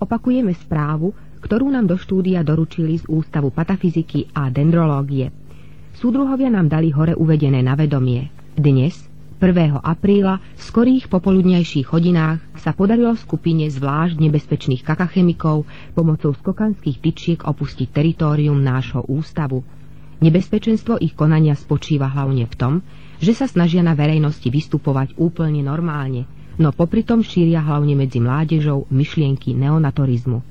opakujeme správu, ktorú nám do štúdia doručili z Ústavu patafyziky a dendrológie. Súdruhovia nám dali hore uvedené na vedomie. Dnes, 1. apríla, v skorých popoludnejších hodinách sa podarilo skupine zvlášť nebezpečných kakachemikov pomocou skokanských tyčiek opustiť teritórium nášho ústavu. Nebezpečenstvo ich konania spočíva hlavne v tom, že sa snažia na verejnosti vystupovať úplne normálne, no popri tom šíria hlavne medzi mládežou myšlienky neonatorizmu.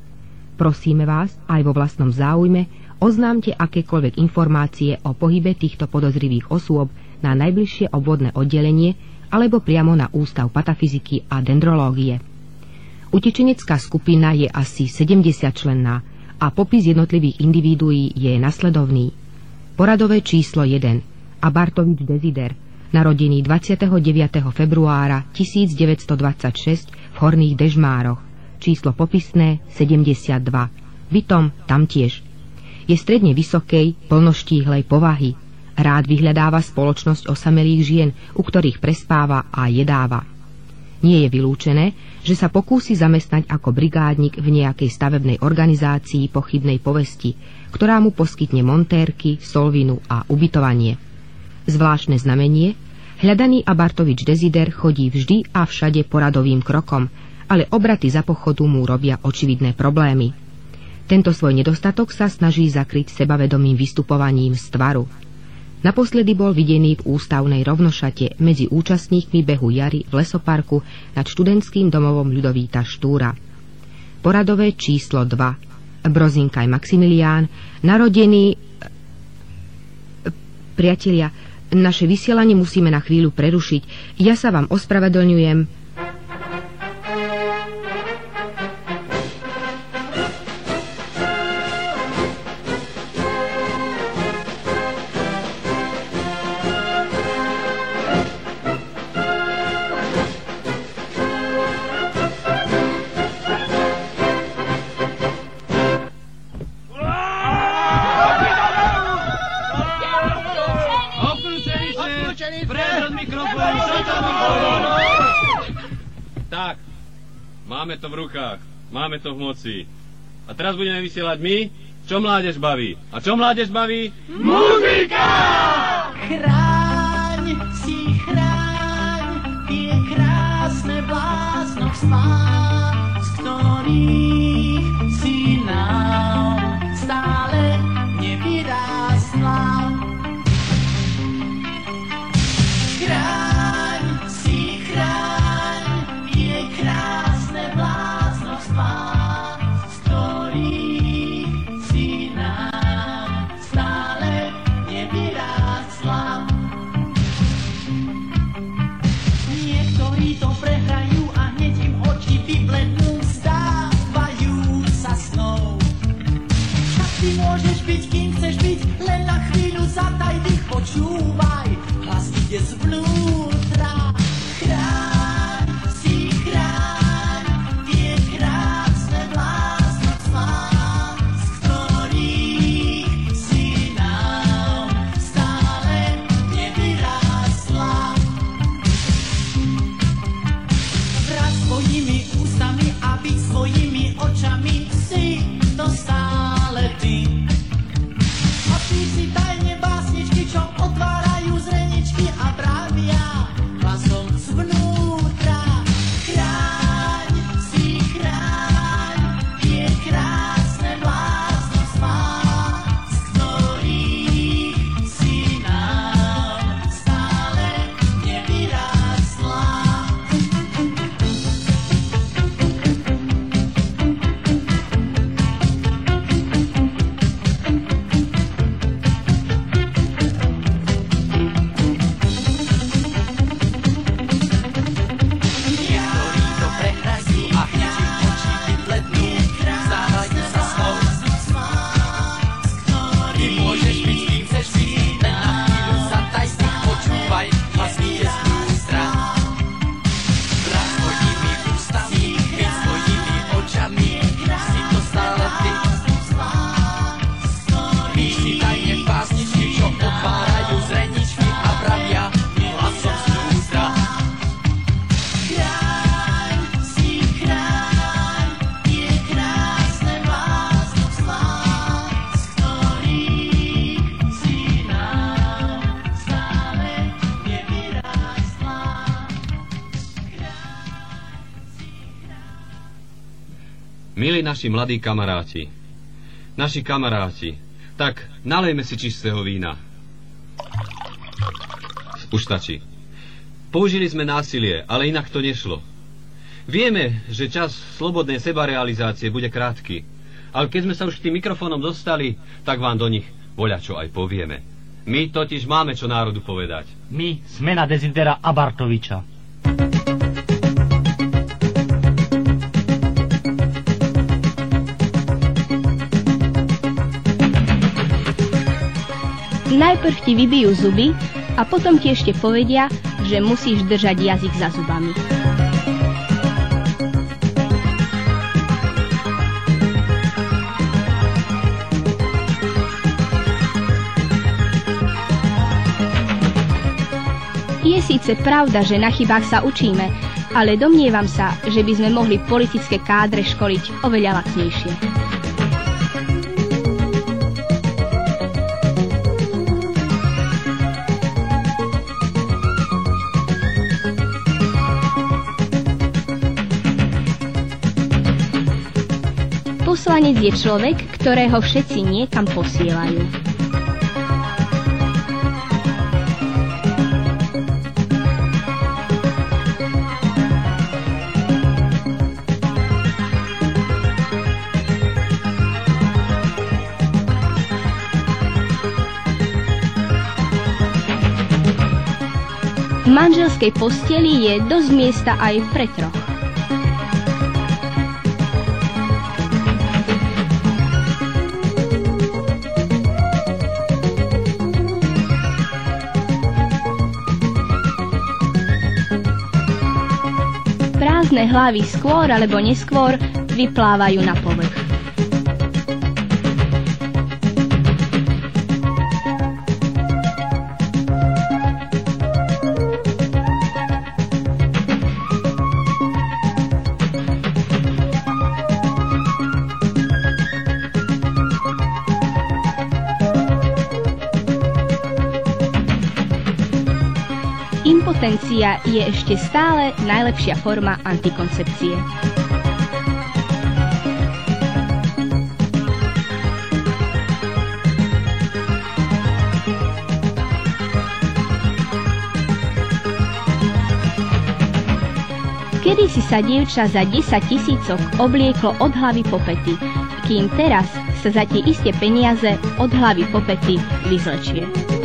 Prosíme vás, aj vo vlastnom záujme, oznámte akékoľvek informácie o pohybe týchto podozrivých osôb na najbližšie obvodné oddelenie alebo priamo na Ústav patafyziky a dendrológie. Utečenecká skupina je asi 70 členná a popis jednotlivých individuí je nasledovný. Poradové číslo 1 a Bartovič Dezider, narodený 29. februára 1926 v Horných Dežmároch, číslo popisné 72, bytom tamtiež. Je stredne vysokej, plnoštíhlej povahy. Rád vyhľadáva spoločnosť osamelých žien, u ktorých prespáva a jedáva. Nie je vylúčené, že sa pokúsi zamestnať ako brigádnik v nejakej stavebnej organizácii pochybnej povesti, ktorá mu poskytne montérky, solvinu a ubytovanie. Zvláštne znamenie, hľadaný Abartovič Dezider chodí vždy a všade poradovým krokom, ale obraty za pochodu mu robia očividné problémy. Tento svoj nedostatok sa snaží zakryť sebavedomým vystupovaním z tvaru. Naposledy bol videný v ústavnej rovnošate medzi účastníkmi behu Jary v lesoparku nad študentským domovom Ľudovíta Štúra. Poradové číslo 2. Brozinkaj Maximilián, narodený... Priatelia, naše vysielanie musíme na chvíľu prerušiť. Ja sa vám ospravedlňujem. Teraz budeme vysielať my, čo mládež baví. A čo mládež baví? Muzika! Chráň si chráň tie krásne bláznovstvá, z ktorých si nám Milí naši mladí kamaráti, naši kamaráti, tak nalejme si čistého vína. Už stačí. Použili sme násilie, ale inak to nešlo. Vieme, že čas slobodnej sebarealizácie bude krátky, ale keď sme sa už k tým mikrofónom dostali, tak vám do nich voľačo aj povieme. My totiž máme čo národu povedať. My sme na Dezidera Abartoviča. Najprv ti vybijú zuby a potom ti ešte povedia, že musíš držať jazyk za zubami. Je síce pravda, že na chybách sa učíme, ale domnievam sa, že by sme mohli politické kádre školiť oveľa lacnejšie. Poslanec je človek, ktorého všetci niekam posielajú. V manželskej posteli je dosť miesta aj pre troch. Hlavy skôr alebo neskôr vyplávajú na povrch. Impotencia je ešte stále najlepšia forma antikoncepcie. Kedy si sa dievča za 10 tisícok oblieklo od hlavy po pety, kým teraz sa za tie isté peniaze od hlavy po pety vyzlečie.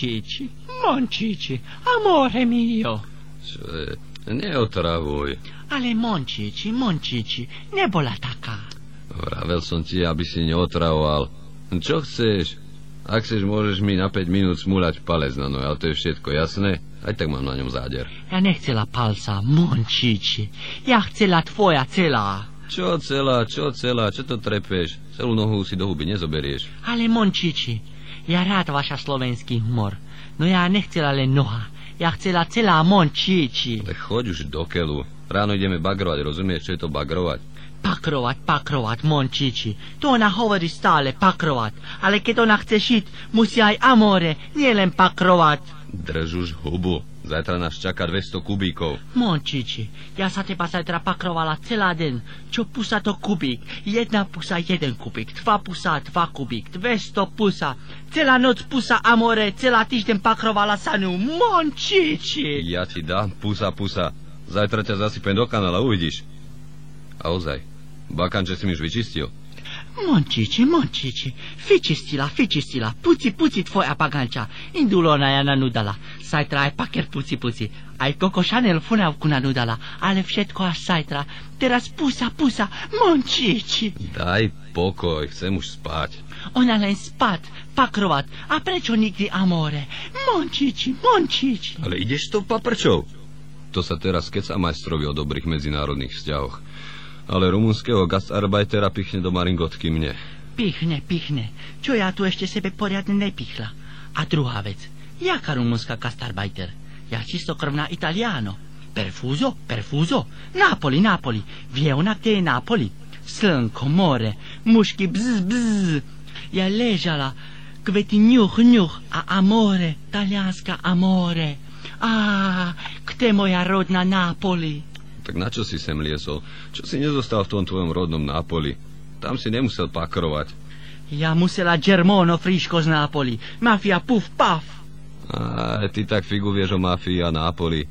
Mončiči, Mončiči, amore mio. Je? Neotravuj. Ale Mončiči, Mončiči, nebola taká. Vravel som ti, aby si neotravoval. Čo chceš? Ak chceš, môžeš mi na 5 minút smúľať palec na nohe, ale to je všetko jasné? Aj tak mám na ňom záder. Ja nechcela palca, Mončiči. Ja chcela tvoja celá. Čo celá, čo celá, čo to trepeš? Celú nohu si do huby nezoberieš. Ale Mončiči, ja rád vaša slovenský humor. No ja nechcela len noha. Ja chcela celá Mončiči. Ale choď už do keľu. Ráno ideme bagrovať, rozumieš, čo je to bagrovať? Pakrovať, pakrovať, Mončiči. To ona hovorí stále, pakrovať. Ale keď ona chce šiť, musí aj amore, nie len pakrovať. Drž už hubu. Zajtra nás čaká 200 kubíkov. Mončiči, ja sa teba zajtra pakrovala celá deň. Čo pusa to kubík? Jedna pusa, jeden kubík. Dva pusa, dva kubík. 200 pusa. Celá noc pusa amore, celá týždeň pakrovala sa ňu. Mončiči! Ja ti dám pusa, pusa. Zajtra ťa zasypem do kanála, uvidíš. A ozaj, bakanče si mi už vyčistil. Mončiči, Mončiči, fičistila, fičistila, puci, puci tvoja pagancia. Indulona ja nanudala. Sajtra aj paker puci, puci. Aj Coco Chanel funavku nanudala, ale všetko až sajtra. Teraz pusa, pusa, Mončiči. Daj pokoj, chcem už spať. Ona len spať, pakrovať. A prečo nikdy amore? Mončiči, Mončiči. Ale ideš to paprčou? To sa teraz keca majstrovi o dobrých medzinárodných vzťahoch. Ale rumunského gastarbeitera pichne do maringotky mne. Pichne, pichne. Čo ja tu ešte sebe poriadne nepichla. A druhá vec. Jaká rumunská gastarbeiter? Ja čistokrvná Italiano. Perfuzo, perfuzo. Napoli, Napoli. Vie ona, kde je Napoli? Slnko, more, mušky, bzz, bzz. Ja ležala, kvety ňuch, ňuch a amore, talianska amore. Á, kde moja rodná Napoli? Tak na čo si sem liesol? Čo si nezostal v tom tvojom rodnom Nápoli? Tam si nemusel pakrovať. Ja musela Germono friško z Nápoli. Mafia puf paf. A ty tak figu vieš o mafii a Nápoli.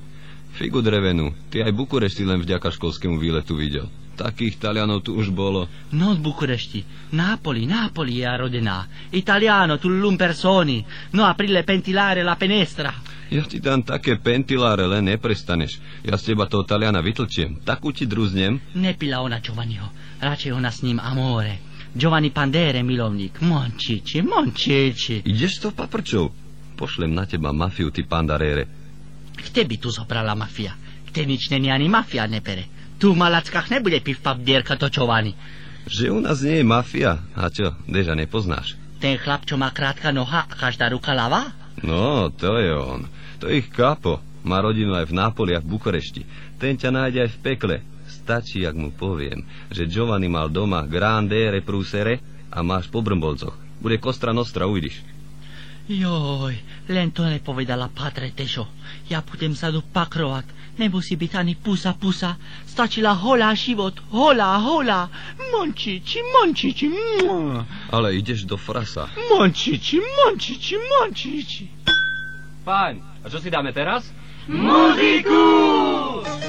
Figu drevenú. Ty aj Bukurešti len vďaka školskému výletu videl. Takých Talianov tu už bolo. Non Bucuresti. Napoli, Napoli è rodená. Italiano, tu l'un personi. No aprile pentilare la penestra. Ja ti dám také pentiláre, len neprestaneš. Ja z teba toho Taliana vytlčiem. Takú ti druznem. Nepila ona Giovanniho. Radšej ona s ním amore. Giovanni Pandere, milovník. Mončiči, mončiči. Ideš s tou paprčou? Pošlem na teba mafiu, ty pandarére. Kde by tu zobrala mafia? Kde nič není ani mafia nepere. Tu v Malackách nebude piv-pav dierka to Giovanni. Že u nás nie je mafia. A čo, Deža nepoznáš? Ten chlap, čo má krátka noha a každá ruka lava? No, to je on. To je ich kapo. Má rodinu aj v Nápoli a v Bukurešti. Ten ťa nájde aj v pekle. Stačí, ak mu poviem, že Giovanni mal doma grande reprúsere a máš po brmbolcoch. Bude kostra nostra, uvidíš. Joj, len to nepovedala Patre Tešo. Ja budem sa tu pakrovať. Nemusí byť ani pusa pusa. Stačila holá život. Holá, holá. Mončiči, mončiči. Ale ideš do frasa. Mončiči, mončiči, mončiči. Fajn. A čo si dáme teraz? Muziku! Over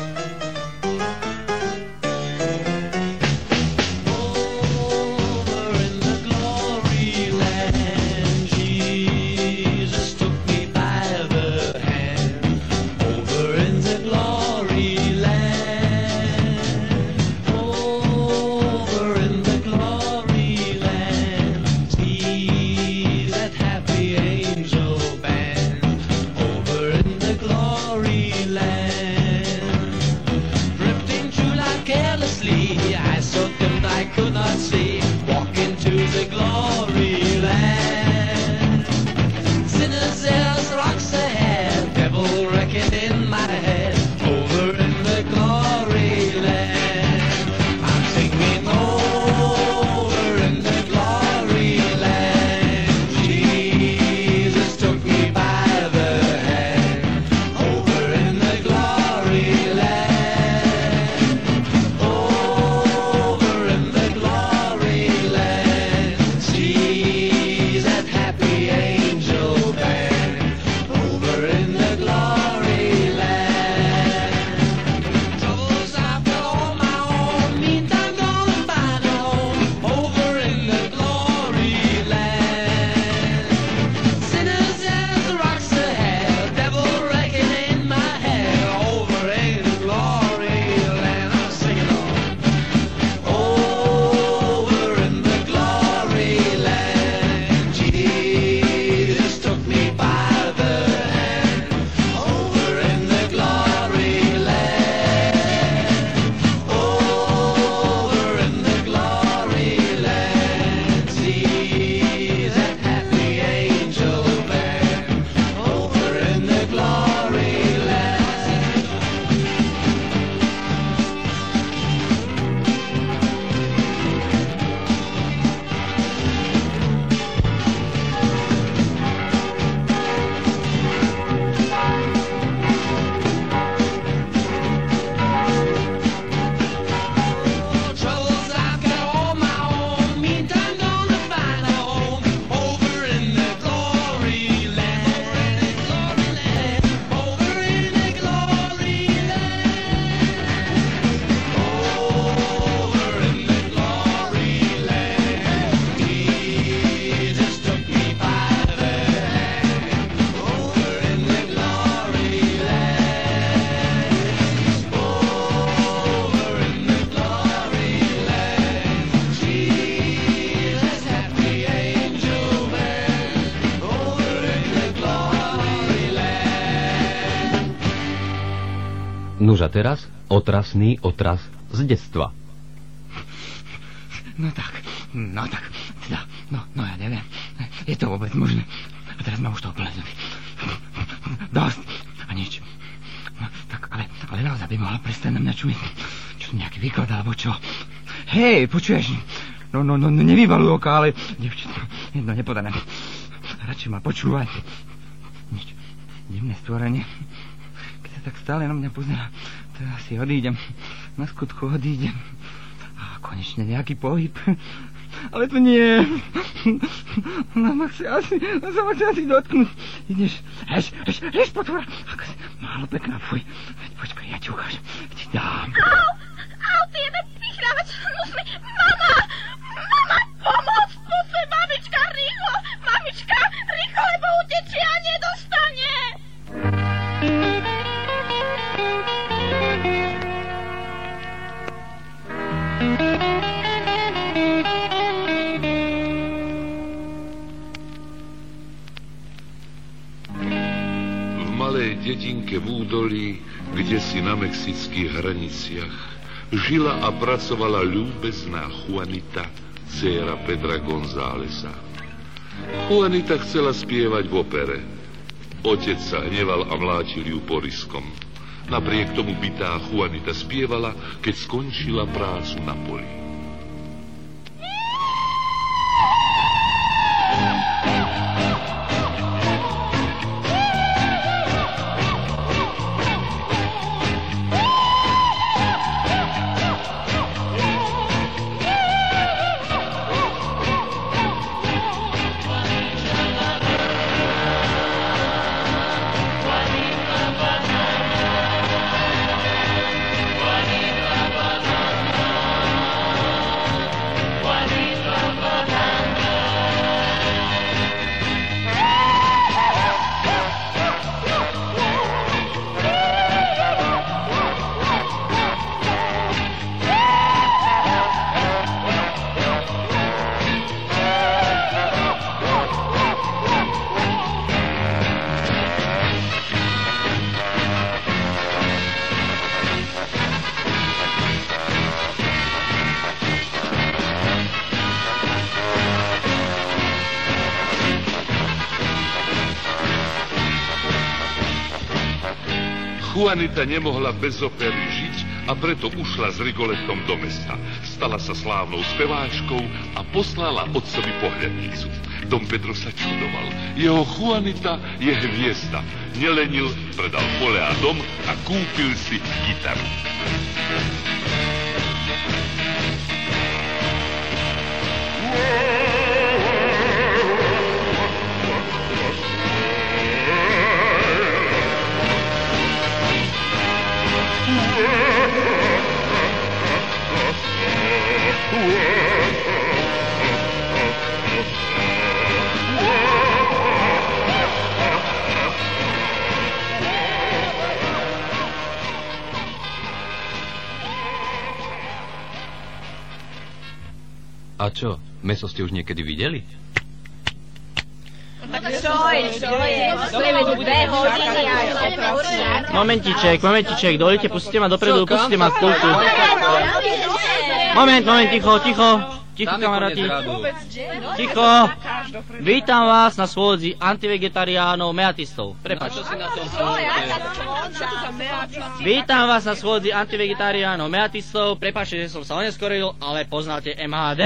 otrasný otras z detstva. No tak, no tak, teda, no, no ja neviem. Je to vôbec možné. A teraz ma už to plezli. Dosť. A nič. No, tak, ale, ale naozaj by mohla prestať na mňa čumiť. Čo nejaký výklad, alebo čo? Hej, počuješ? No, no, no, nevyvaluj oka, ale... Devčatko, jedno nepodané. Radšej ma počúvaj. Nič. Divné stvorenie. Keď sa tak stále na mňa pozera, to ja asi odídem. Na skutku odídem. A konečne nejaký pohyb. Ale to nie. Ma chce asi, ma chce asi dotknúť. Ideš, heš, heš, heš, potvora. Ako si málo pekná, fuj. Veď počkaj, ja ti ukážem. Ti dám. Au, au, ty jebe prichrávať. Musí, mama, mama, pomoc, musí, mamička, rýchlo, mamička, rýchlo, lebo utečie a nedostane. Dedinke v údolí, kde si na mexických hraniciach, žila a pracovala ľúbezná Juanita, dcéra Pedra Gonzálesa. Juanita chcela spievať v opere. Otec sa hneval a mláčil ju poriskom. Napriek tomu bytá Juanita spievala, keď skončila prácu na poli. Juanita nemohla bez opery žiť a preto ušla s Rigoletom do mesta. Stala sa slávnou speváčkou a poslala otcovi pohľadnicu. Dom Pedro sa čudoval. Jeho Juanita je hviezda. Nelenil, predal pole a dom a kúpil si gitaru. A čo, meso ste už niekedy videli? Momentiček, momentiček, dovolite, pustíte ma dopredu, pustíte ma spolku. Moment, moment, ticho, ticho. Ticho, kamaráti. radu. Ticho. Vítam vás na schôdzi antivegetariánov meatistov. Prepač. Čo si na tom smúte? Vítam vás na schôdzi antivegetariánov meatistov. Prepačte, že som sa oneskoril, ale poznáte MHD.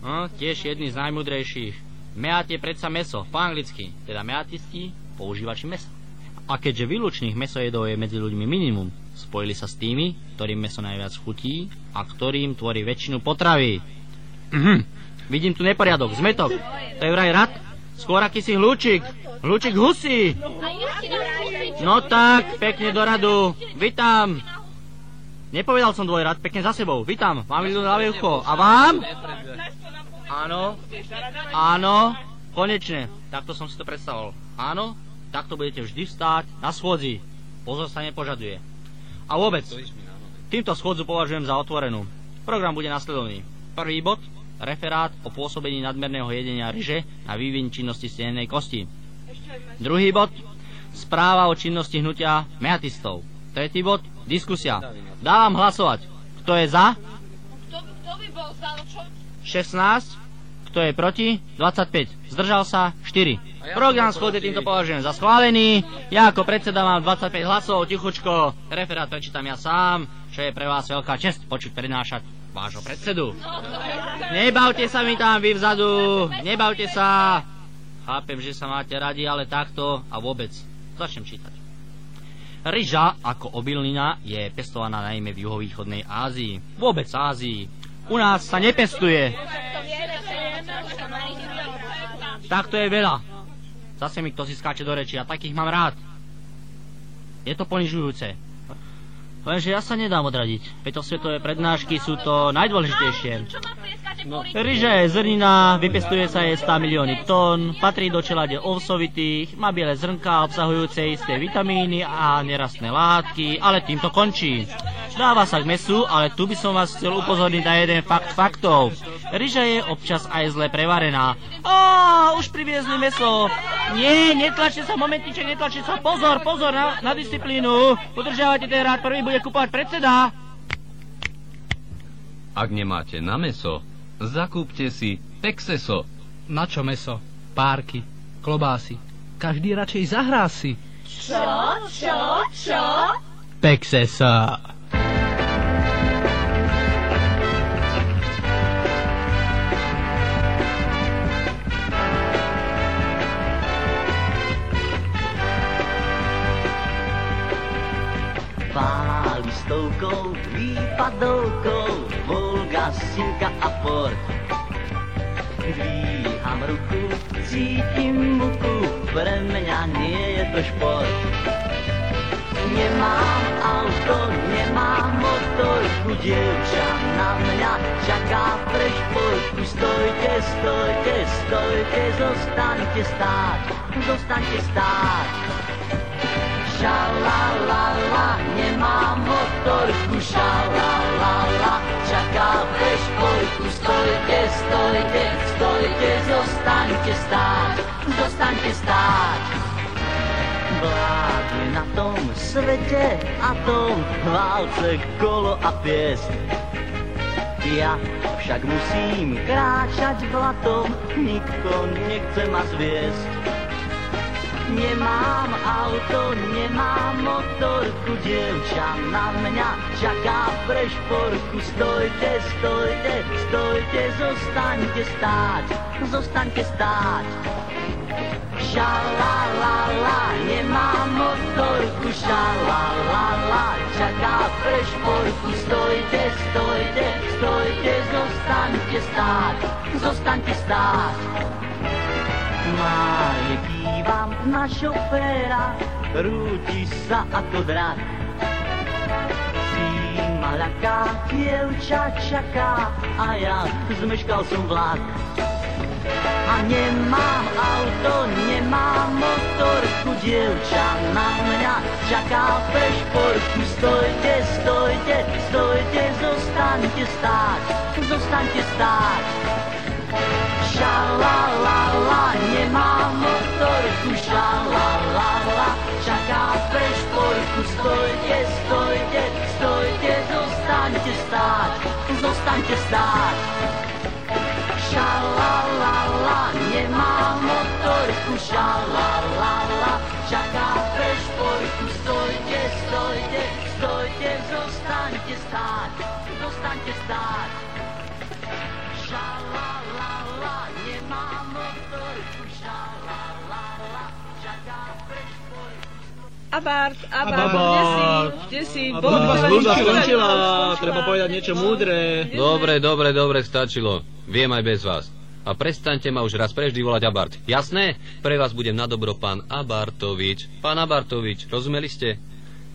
No, tiež jedný z najmudrejších. Meat je predsa meso, po anglicky, teda meatisti, používači mesa. A keďže výlučných mesojedov je medzi ľuďmi minimum, spojili sa s tými, ktorým meso najviac chutí a ktorým tvorí väčšinu potravy. Mhm. Vidím tu neporiadok, zmetok. To je vraj rad? Skôr akýsi hľúčik. Hľúčik husí. No tak, pekne do radu. Vítam. Nepovedal som dvojrad, pekne za sebou. Vítam, mám ľudú na ucho. A vám? Áno. Áno. Konečne. Takto som si to predstavoval. Áno. Takto budete vždy stáť na schôdzi. Pozor sa nepožaduje. A vôbec, týmto schôdzu považujem za otvorenú. Program bude nasledovný. Prvý bod, referát o pôsobení nadmerného jedenia ryže na vývin činnosti stenenej kosti. Druhý bod, správa o činnosti hnutia meatistov. Tretí bod, diskusia. Dávam hlasovať. Kto je za? Kto, kto by bol za, no čo? 16. Kto je proti? 25. Zdržal sa? 4. Program schôdze týmto považujem za schválený. Ja ako predseda mám 25 hlasov, tichučko. Referát prečítam ja sám, čo je pre vás veľká čest počuť prednášať vášho predsedu. Nebavte sa mi tam vy vzadu, nebavte sa. Chápem, že sa máte radi, ale takto a vôbec. Začnem čítať. Ryža ako obilnina je pestovaná najmä v juhovýchodnej Ázii. Vôbec Ázii. U nás sa nepestuje. Tak to je veľa. Zase mi kto si skáče do reči a takých mám rád. Je to ponižujúce. Lenže ja sa nedám odradiť. Preto svetové prednášky sú to najdôležitejšie. No, ryža je zrnina, vypestuje sa je 100 milióny tón, patrí do čelade ovsovitých, má biele zrnka obsahujúce isté vitamíny a nerastné látky, ale tým to končí. Dáva sa k mesu, ale tu by som vás chcel upozorniť na jeden fakt faktov. Ryža je občas aj zle prevarená. Á, už priviezli meso. Nie, netlačte sa, momentiček, netlačte sa. Pozor, pozor na, na disciplínu. Udržiavajte ten rád, prvý bude kupovať predseda. Ak nemáte na meso, zakúpte si Pexeso. Na čo meso? Párky, klobásy. Každý radšej zahrá si. Čo? Čo? Čo? Pexesa. Pál listovkou, výpadovkou, Volga, Simka a Ford. Dvíham ruku, cítim muku, pre mňa nie je to šport. Nemám auto, nemám motorku, dievča na mňa čaká pre športku. Stojte, stojte, stojte, zostaňte stáť, zostaňte stáť. Šalalala, nemám motorku, šalalala, čaká pre šporku. Stojte, stojte, stojte, zostaňte stáť, zostaňte stáť. Vládne na tom svete atom, válce, kolo a piesť. Ja však musím kráčať vlatom, nikto nechce ma zviesť. Nemám auto, nemám motorku, dievča na mňa čaká pre šporku. Stojte, stojte, stojte, zostaňte stáť, zostaňte stáť. Šalalala, nemám motorku, šalalala, čaká pre šporku. Stojte, stojte, stojte, zostaňte stáť, zostaňte stáť. Máje kývam na šoféra, rúti sa ako drak. Zima ľaká, dievča čaká a ja zmeškal som vlak. A nemám auto, nemám motorku, dievča na mňa čaká pre šporku. Stojte, stojte, stojte, zostaňte stáť, zostaňte stáť. Šalalala, nemám motorku, šalalala, čaká pre šporku. Stojte, stojte, stojte, zostaňte stáť, zostaňte stáť. Šalalala, nemám motorku, šalalala, Abart, Abart, Abart. kde si? Kde si? Služba povedaný skončila, treba povedať niečo múdre. Dobre, dobre, dobre, stačilo. Viem aj bez vás. A prestaňte ma už raz preždy volať Abart. Jasné? Pre vás budem na dobro pán Abartovič. Pán Abartovič, rozumeli ste?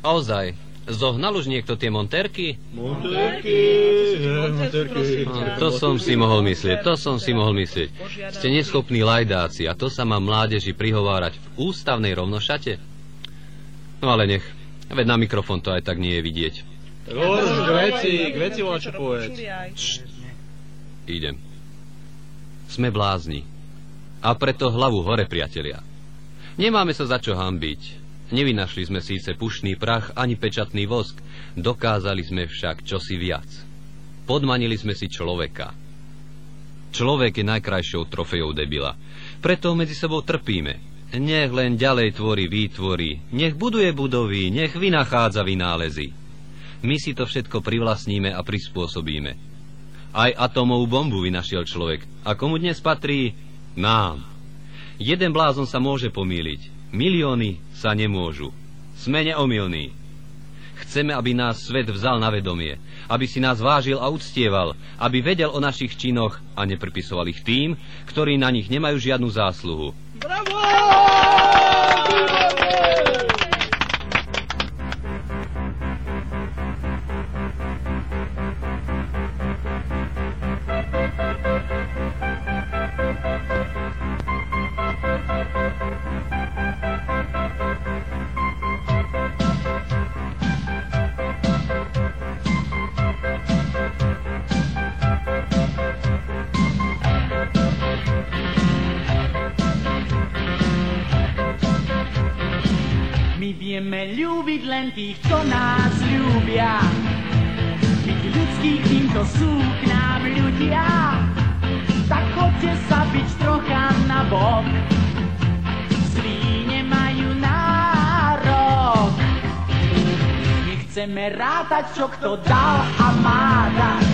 Ozaj, zohnal už niekto tie monterky? Monterky, monterky. No, to som si mohol myslieť, to som si mohol myslieť. Ste neschopní lajdáci a to sa má mládeži prihovárať v ústavnej rovnošate? No ale nech, veď na mikrofón to aj tak nie je vidieť. Už k veci, k veci čo povedz. Idem. Sme blázni. A preto hlavu hore, priatelia. Nemáme sa za čo hambiť. Nevynašli sme síce pušný prach ani pečatný vosk, Dokázali sme však čosi viac. Podmanili sme si človeka. Človek je najkrajšou trofejou debila. Preto medzi sebou trpíme. Nech len ďalej tvorí výtvory, nech buduje budovy, nech vynachádza vynálezy. My si to všetko privlastníme a prispôsobíme. Aj atomovú bombu vynašiel človek. A komu dnes patrí? Nám. Jeden blázon sa môže pomýliť, milióny sa nemôžu. Sme neomilní. Chceme, aby nás svet vzal na vedomie, aby si nás vážil a uctieval, aby vedel o našich činoch a nepripisoval ich tým, ktorí na nich nemajú žiadnu zásluhu. My vieme ľúbiť len tých, čo nás ľúbia. Byť ľudských tým, čo sú k nám ľudia. Tak chodte sa byť trocha na bok. Zlí nemajú nárok. Nechceme rátať, čo kto dal a má dať.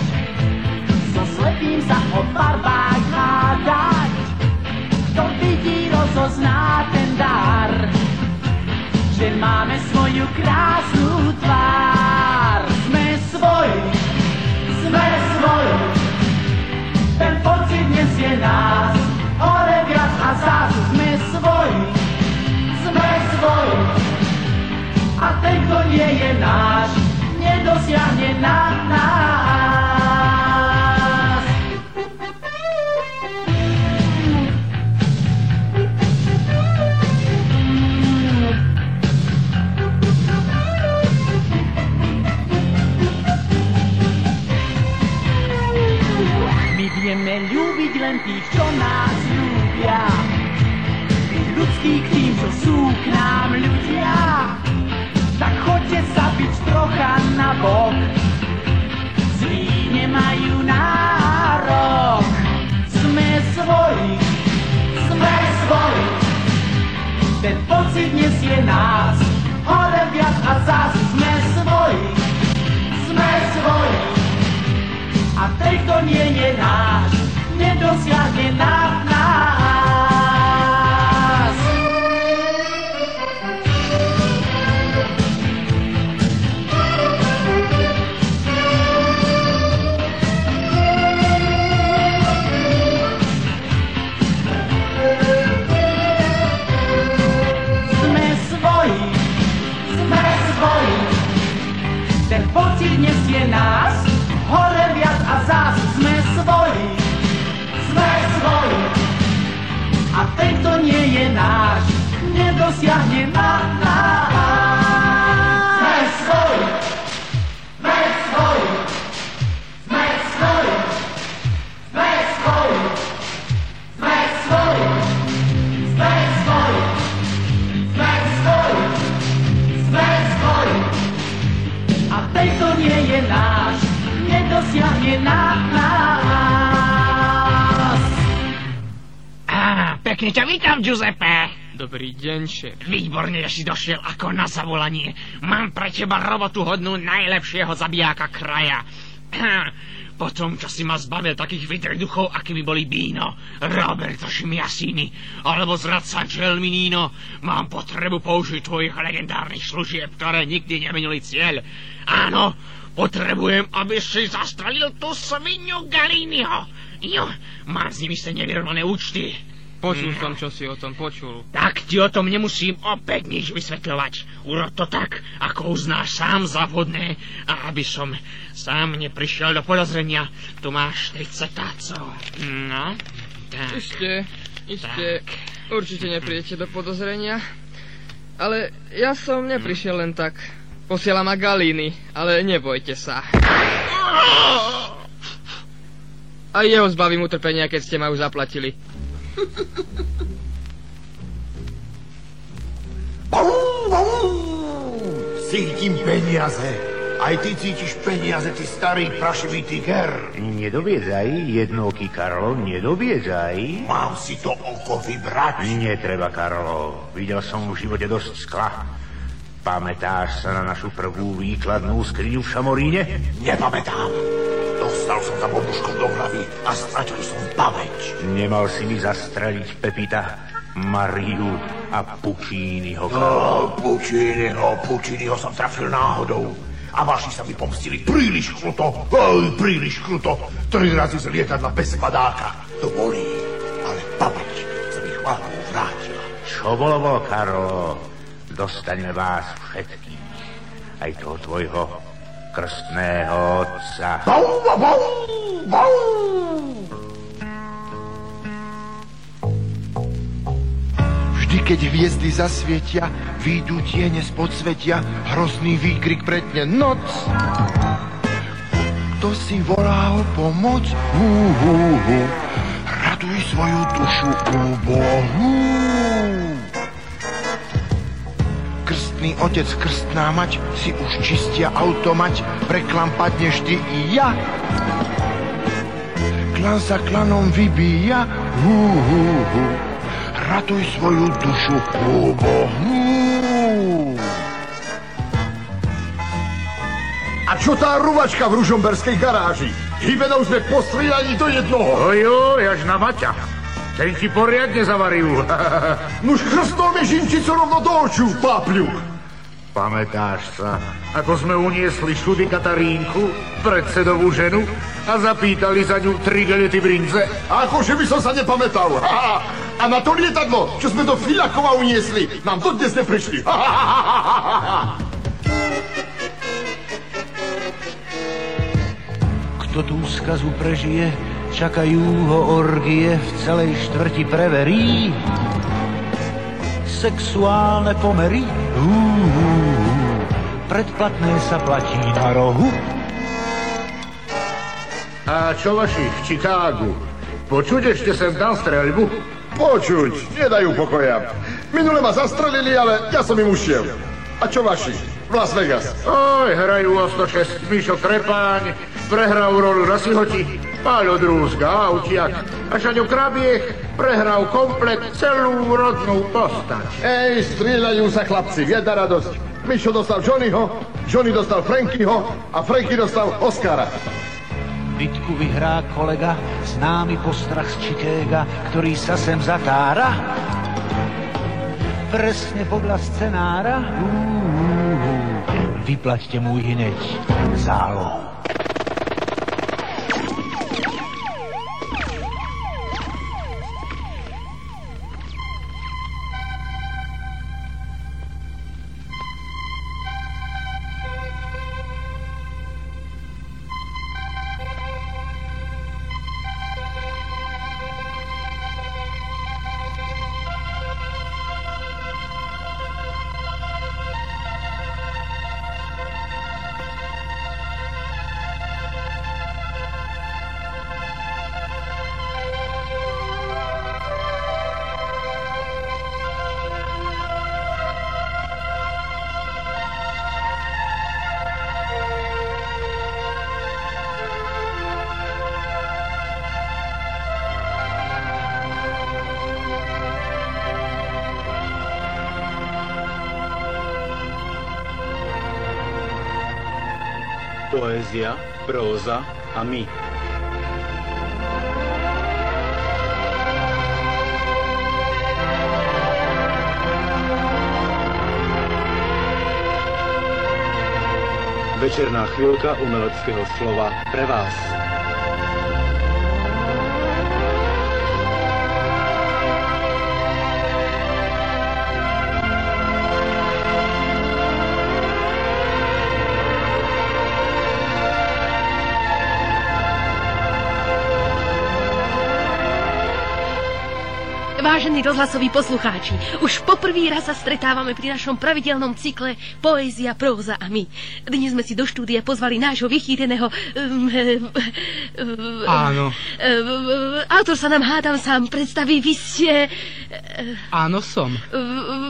So slepým sa o barbách hádať. Kto vidí, rozozná ten dar že máme svoju krásnu tvár. Sme svoji, sme svoji, ten pocit nesie nás, hore viac a zás sme svoji, sme svoji. A ten, kto nie je náš, nedosiahne na nás. Len tých, čo nás ľúbia. Byť ľudský k tým, čo sú k nám ľudia. Tak choďte sa byť trocha na bok. Zlí nemajú nárok. Sme svoji, sme svoji. Ten pocit nesie nás. Hore viac a zás sme svoji, sme svoji. A ten, kto nie je náš, nedosiahne na nás. Nedosiahne na nás. Sme svoji, sme svoji, sme svoji, sme svoji, sme svoji, sme svoji, sme svoji, sme svoji. A ten, kto nie je náš, nedosiahne na nás. Á, pekne ťa vítam, Giuseppe. Dobrý deň, šéf. Výborne, že si došiel ako na zavolanie. Mám pre teba robotu hodnú najlepšieho zabijáka kraja. Po tom, čo si ma zbavil takých vydrduchov, akými boli Bino, Roberto Šimiasini alebo zradca Gelminino, mám potrebu použiť tvojich legendárnych služieb, ktoré nikdy nemenili cieľ. Áno, potrebujem, aby si zastrelil tú svinu Galínyho. Jo, mám s nimi ste nevyrovnané účty. Počul No. som, čo si o tom počul. Tak ti o tom nemusím opäť nič vysvetľovať. Urob to tak, ako uznáš sám za vhodné a aby som sám neprišiel do podozrenia. Tu máš 30 tácov. No, tak. Ešte, ešte, určite neprídete do podozrenia. Ale ja som neprišiel len tak. Posielam ma Galíny, ale nebojte sa. A jeho zbavím utrpenia, keď ste ma už zaplatili. Cítim peniaze Aj ty cítiš peniaze, ty starý prašivý tiger. Nedobiedzaj, jednoký Karlo, nedobiedzaj. Mám si to oko vybrať. Netreba, Karlo. Videl som v živote dosť skla. Pamätáš sa na našu prvú výkladnú skriňu v Šamoríne? Nepamätám. Dostal som za bobuškou do hlavy a stratil som pamäť. Nemal si mi zastreliť Pepita, Mariu a Pučínyho. No, Pučínyho, Pučínyho som trafil náhodou. A vaši sa mi pomstili príliš kruto, oj, príliš kruto. Tri razy zlietať na bez padáka. To bolí, ale pamäť sa mi chváľou vrátila. Čo bolo, Karlo? Dostaňme vás všetkých. Aj toho tvojho krstného otca. Bau, bau, bau. Vždy, keď hviezdy zasvietia, výjdu tiene z podsvetia, hrozný výkrik pretne noc. Kto si volá o pomoc? Hú, hú, hú. Raduj svoju dušu u Krstný otec, krstná mať, si už čistia automať, preklam padneš ty i ja. Klan sa klanom vybíja, hú, hú, hú. Ratuj svoju dušu u Bohu. A čo tá ruvačka v ružomberskej garáži? Hybenou sme postrieľali do jednoho. Ojoj, až na Maťa. Ten ti poriadne zavariu. Nuž chrstol mi žinčicu rovno do očú, pápľuk. Pamätáš sa, ako sme uniesli šudy Katarínku, predsedovú ženu, a zapýtali za ňu tri gelety brinze? Akože by som sa nepamätal. A na to lietadlo, čo sme do Filakova uniesli, nám to dnes neprišli. Kto tú skazu prežije, čakajú ho orgie, v celej štvrti preverí. Sexuálne pomery, hú, hú, hú. predplatné sa platí na rohu. A čo vaši v Chicagu? Počuť ešte sem tam streľbu? Počuť, nedajú pokoja. Minule ma zastrelili, ale ja som im ušiel. A čo vaši? V Las Vegas. Oj, hrajú o 106 Mišo Krepáň, prehral rolu na Sihoti, Páľo Drúzga, Autiak a Šaňo Krabiech prehral komplet celú rodnú postať. Ej, strieľajú sa chlapci, jedna radosť. Mišo dostal Johnnyho, Johnny dostal Frankyho a Franky dostal Oscara. Bitku vyhrá kolega, známy postrach z Chicaga, ktorý sa sem zatára. Presne podľa scenára. Ú, ú, ú. Vyplaťte mu hneď zálohu. Poézia, próza a my. Večerná chvíľka umeleckého slova pre vás. Vážení rozhlasoví poslucháči, už poprvý raz sa stretávame pri našom pravidelnom cykle Poézia, próza a my. Dnes sme si do štúdia pozvali nášho vychýreného... Um, um, Áno. um, autor sa nám hádam sám predstaví. Vy ste... Áno, som.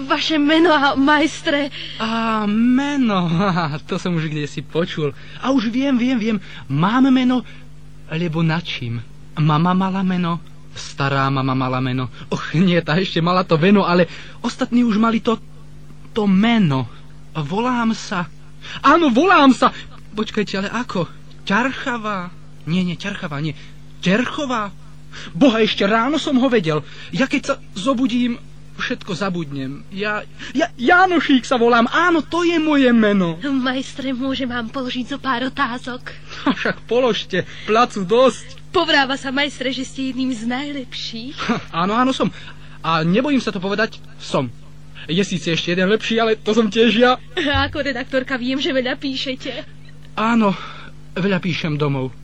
vaše meno a majstre... Á, meno, to som už kde si počul. A už viem, viem, viem, mám meno, lebo na čím? Mama mala meno, stará mama mala meno. Och, nie, tá ešte mala to veno, ale ostatní už mali to, to meno. Volám sa. Áno, volám sa. Počkajte, ale ako? Ťarchavá? Nie, nie, ťarchavá, nie. Čerchová? Boha, ešte ráno som ho vedel. Ja keď sa zobudím, všetko zabudnem. Ja, ja, Janošík sa volám, áno, to je moje meno. Majstre, môžem vám položiť zo pár otázok. Však položte, placu dosť. Povráva sa, majstre, že ste jedným z najlepších. Áno, áno, som. A nebojím sa to povedať, som. Je síce ešte jeden lepší, ale to som tiež ja. A ako redaktorka viem, že veľa píšete. Áno, veľa píšem domov.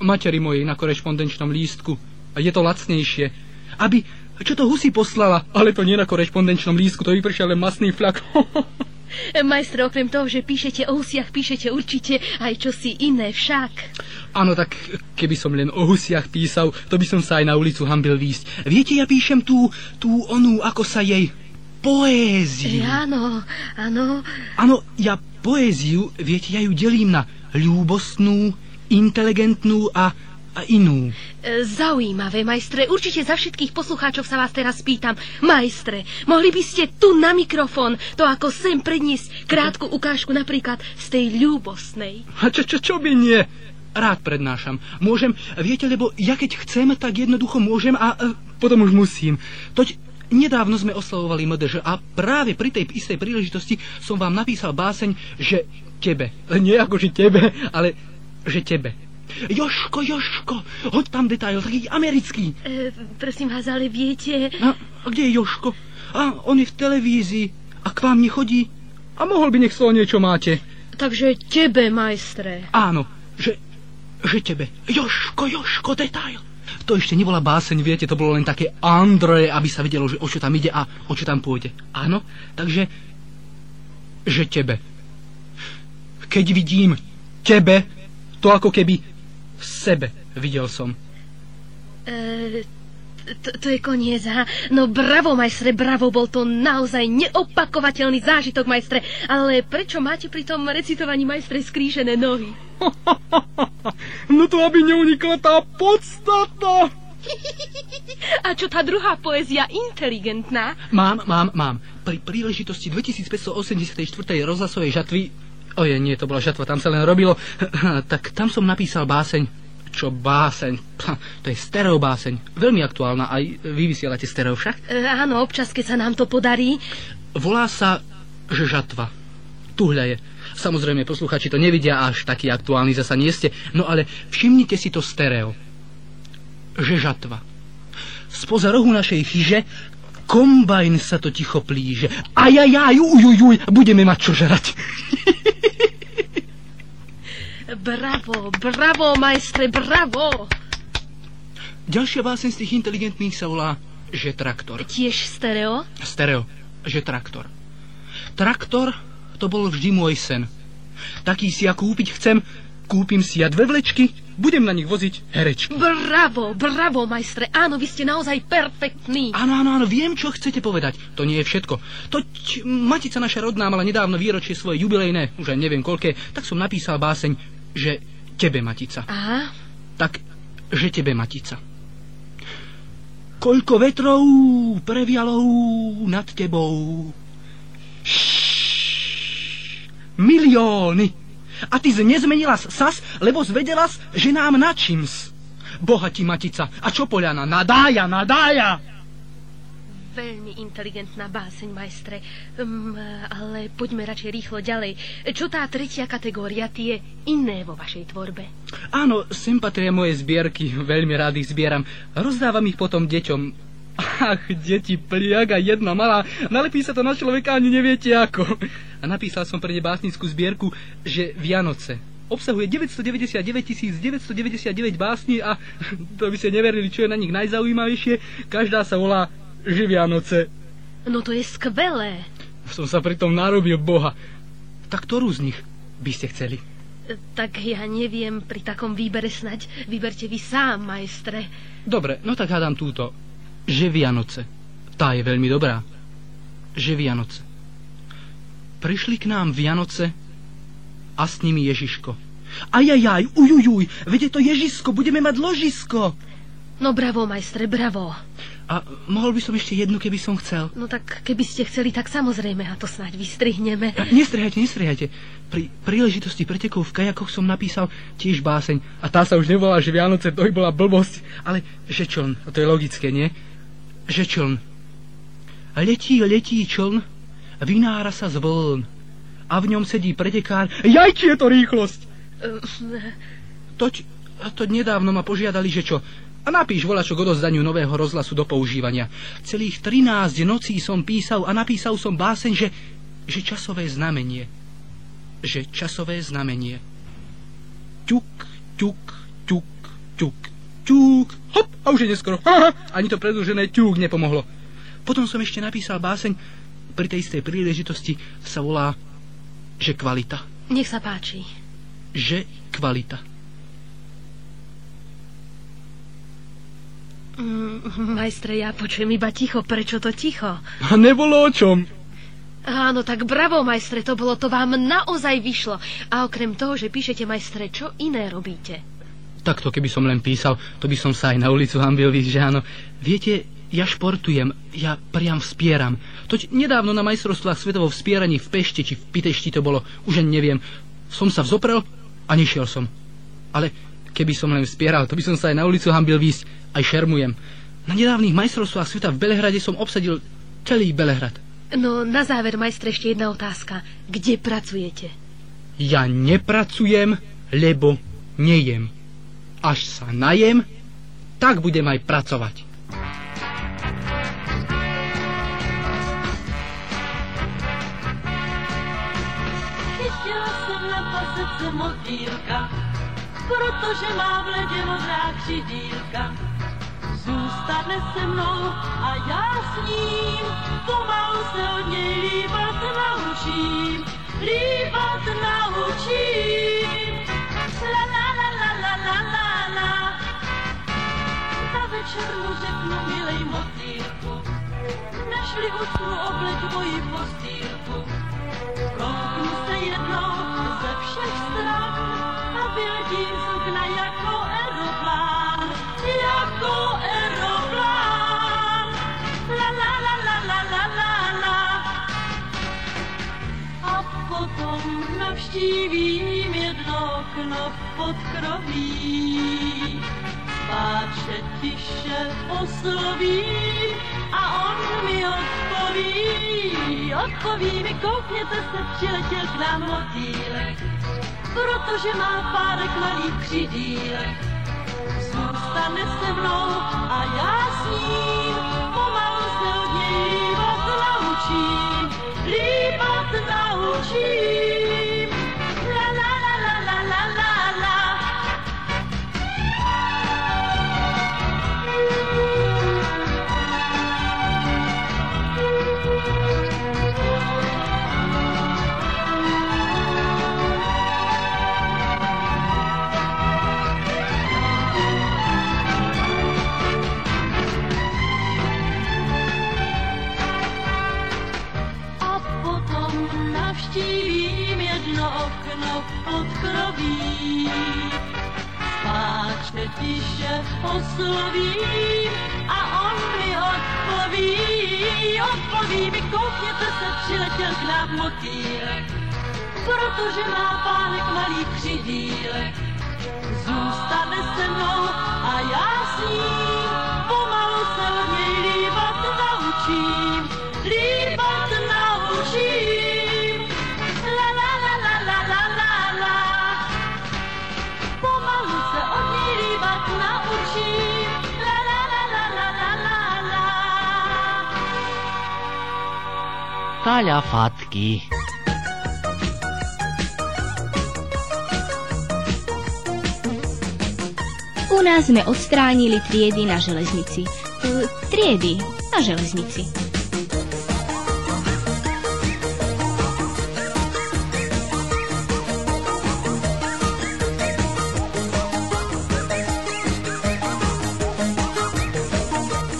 Materi mojej na korešpondenčnom lístku. Je to lacnejšie. Aby, čo to husi poslala, ale to nie na korešpondenčnom lístku, to vypršia len masný flak. Majstre, okrem toho, že píšete o husiach, píšete určite aj čosi iné však. Áno, tak keby som len o husiach písal, to by som sa aj na ulicu hambil výsť. Viete, ja píšem tú, tú onú, ako sa jej, poéziu. E, áno, áno. Áno, ja poéziu, viete, ja ju delím na ľúbostnú, inteligentnú a, a inú. E, Zaujímavé, majstre. Určite za všetkých poslucháčov sa vás teraz pýtam. Majstre, mohli by ste tu na mikrofón to ako sem predniesť krátku ukážku napríklad z tej ľúbostnej. A čo, čo, čo by nie? Rád prednášam. Môžem, viete, lebo ja keď chcem, tak jednoducho môžem a e, potom už musím. Toť nedávno sme oslavovali MDŽ a práve pri tej istej príležitosti som vám napísal báseň, že tebe. Nie ako, že tebe, ale že tebe. Joško, Joško, hoď tam detail, taký americký. E, prosím vás, ale viete... A, a kde je Joško? A on je v televízii a k vám nechodí. A mohol by nech slovo niečo máte. Takže tebe, majstre. Áno, že, že tebe. Joško, Joško, detail. To ešte nebola báseň, viete, to bolo len také Androje, aby sa videlo, že o čo tam ide a o čo tam pôjde. Áno, takže, že tebe. Keď vidím tebe, to ako keby sebe videl som. E, to, to je koniec, ha? No bravo, majstre, bravo, bol to naozaj neopakovateľný zážitok, majstre. Ale prečo máte pri tom recitovaní, majstre, skrížené nohy? No to aby neunikla tá podstata. A čo tá druhá poézia, inteligentná? Mám, mám, mám. Pri príležitosti 2584. rozhlasovej žatvy Oje, nie, to bola žatva, tam sa len robilo. tak tam som napísal báseň. Čo báseň? To je stereo báseň. Veľmi aktuálna. Aj vy vysielate stereo však? E, áno, občas, keď sa nám to podarí. Volá sa, že žatva. Tuhľa je. Samozrejme, posluchači to nevidia, až taký aktuálny zasa nie ste. No ale všimnite si to stereo. Že žatva. Spoza rohu našej chyže kombajn sa to ticho plíže. Ajajaj, ujujuj, budeme mať čo žrať. Bravo, bravo, majstre, bravo. Ďalšia báseň z tých inteligentných sa volá Že traktor. Tiež stereo? Stereo, že traktor. Traktor to bol vždy môj sen. Taký si ja kúpiť chcem, kúpim si ja dve vlečky, budem na nich voziť herečky. Bravo, bravo, majstre, áno, vy ste naozaj perfektní. Áno, áno, áno, viem, čo chcete povedať. To nie je všetko. Toť matica naša rodná mala nedávno výročie svoje jubilejné, už aj neviem koľké, tak som napísal báseň, že tebe, matica. Aha. Tak, že tebe, matica. Koľko vetrov previalo nad tebou. Milióny. A ty nezmenila sas, lebo zvedela, že nám načím. Boha ti, matica. A čo poľana? Nadája, nadája. Veľmi inteligentná báseň, majstre. Um, ale poďme radšej rýchlo ďalej. Čo tá tretia kategória, tie iné vo vašej tvorbe? Áno, sem patria moje zbierky, veľmi rád ich zbieram. Rozdávam ich potom deťom. Ach, deti, pliaga, jedna malá, nalepí sa to na človeka, ani neviete ako. A napísal som pre ne básnickú zbierku, že Vianoce. Obsahuje 999 999 básni a to by ste neverili, čo je na nich najzaujímavejšie. Každá sa volá Živianoce. No to je skvelé. Som sa pritom narobil Boha. Tak ktorú z nich by ste chceli? Tak ja neviem, pri takom výbere snať vyberte vy sám, majstre. Dobre, no tak hádam túto. Že Vianoce. Tá je veľmi dobrá. Že Vianoce. Prišli k nám Vianoce a s nimi Ježiško. Ajajaj, ujujuj, vede to Ježisko, budeme mať ložisko. No bravo, majstre, bravo. A mohol by som ešte jednu, keby som chcel. No tak keby ste chceli, tak samozrejme, a to snáď vystrihneme. A nestrihajte, nestrihajte. Pri príležitosti pretekov v kajakoch som napísal tiež báseň. A tá sa už nevolá, že Vianoce, to by bola blbosť. Ale že čln, a to je logické, nie? Že čln. Letí, letí čln, vynára sa z vln. A v ňom sedí pretekár. Jaj, či je to rýchlosť! Toť, a to nedávno ma požiadali, že čo, a napíš volačo k odozdaniu nového rozhlasu do používania. Celých 13 nocí som písal a napísal som báseň, že, že časové znamenie. Že časové znamenie. Ťuk, ťuk, ťuk, ťuk, ťuk, hop, a už je neskoro. Aha, ani to predlžené ťuk nepomohlo. Potom som ešte napísal báseň, pri tej istej príležitosti sa volá, že kvalita. Nech sa páči. Že kvalita. Mm, majstre, ja počujem iba ticho. Prečo to ticho? A nebolo o čom. Áno, tak bravo, majstre, to bolo, to vám naozaj vyšlo. A okrem toho, že píšete, majstre, čo iné robíte? Takto, keby som len písal, to by som sa aj na ulicu hambil, že áno. Viete, ja športujem, ja priam vspieram. Toť nedávno na majstrovstvách svetovo vspieraní v Pešte či v Pitešti to bolo, už ani neviem. Som sa vzoprel a nešiel som. Ale keby som len vspieral, to by som sa aj na ulicu hambil výsť, aj šermujem. Na nedávnych majstrovstvách sveta v Belehrade som obsadil celý Belehrad. No, na záver, majstre, ešte jedna otázka. Kde pracujete? Ja nepracujem, lebo nejem. Až sa najem, tak budem aj pracovať. Chytila jsem na pasece motýlka, protože má v ledě modrá křidílka. Zůstane se mnou a já s ním pomalu se od něj líbat naučím. Líbat naučím. La la la la la la la la. Na večer mu řeknu, milej motýlku, než-li utnu obleť moji postýlku. Podkroví. Spáče tiše oslovím a on mi odpoví. Odpoví mi, koukněte se, přiletěl k nám motýlek, protože má párek malý křidílek. Zůstane se mnou a já s ním pomalu se od něj líbat naučím. Líbat naučím. Oslovím a on mi odpoví. Odpoví mi, koukněte se, přiletěl k nám motýlek, protože má pánek malý křidílek. Zůstane se mnou a já s ním pomalu se od něj líbat naučím. Líbat Táľa fatky. U nás sme odstránili triedy na železnici. Triedy, na železnici.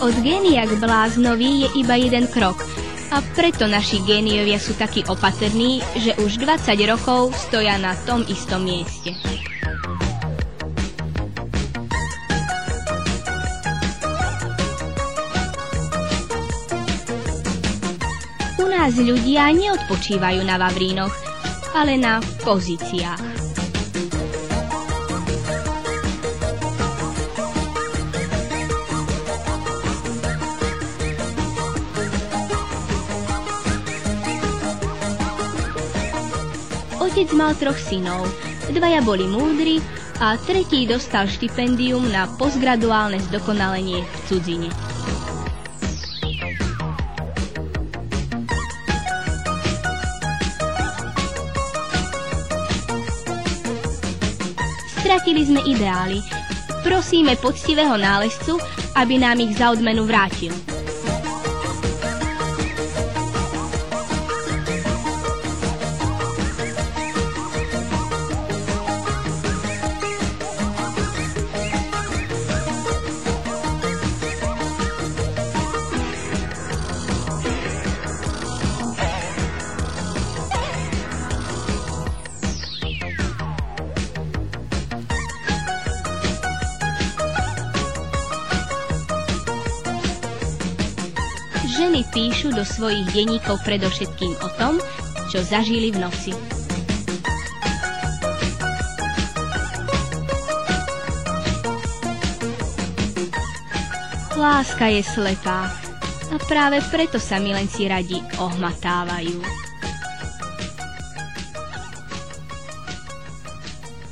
Od génia k bláznovi je iba jeden krok a preto naši géniovia sú takí opatrní, že už 20 rokov stoja na tom istom mieste. U nás ľudia neodpočívajú na Vavrínoch, ale na pozíciách. Otec mal troch synov, dvaja boli múdri a tretí dostal štipendium na postgraduálne zdokonalenie v cudzine. Stratili sme ideály. Prosíme poctivého nálezcu, aby nám ich za odmenu vrátil. Do svojich denníkov predovšetkým o tom, čo zažili v noci. Láska je slepá a práve preto sa milenci radi ohmatávajú.